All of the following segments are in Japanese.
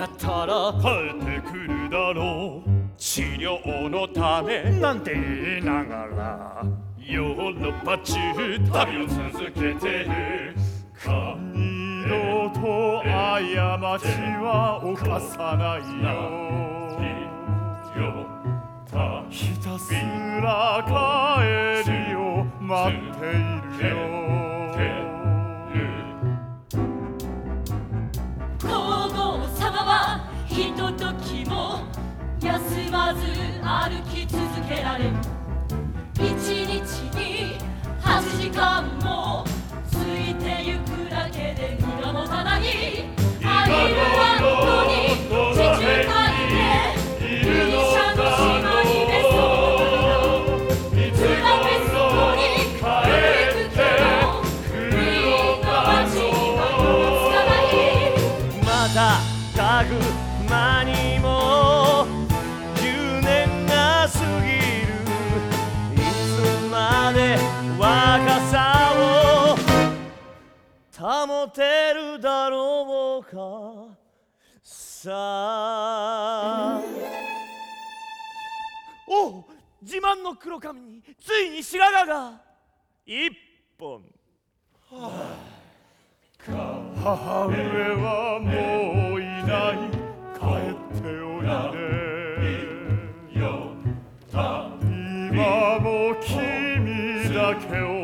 なったら帰ってくるだろう。治療のためなんて言いながらヨーロッパ中旅を続けてる。か二度と過ちは犯さないよ。ひたすら帰りを待っているよ。とときも休まず歩き続けられ一日に8時間もついてゆくだけで身が持たない。アイルランドに地中海でギリシャの島にベソブダペストに行くけどウィーンの街には追いつかないまたたく間に保てるだろうか。さあ。おう自慢の黒髪についに白髪が。一本。母上はもういない。帰っておいで。今も君だけを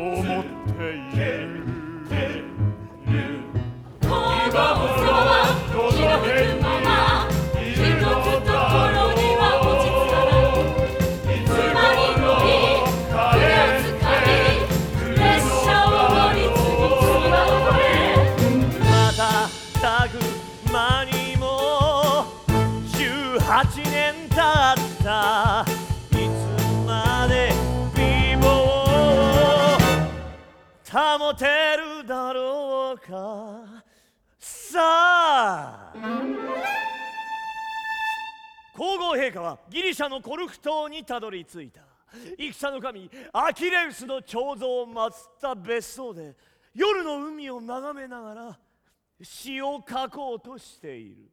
たたく間にも18年経った。いつまで美貌を保てるだろうか。さあ。皇后陛下はギリシャのコルク島にたどり着いた。戦の神アキレウスの彫像を祀った別荘で夜の海を眺めながら詩を書こうとしている。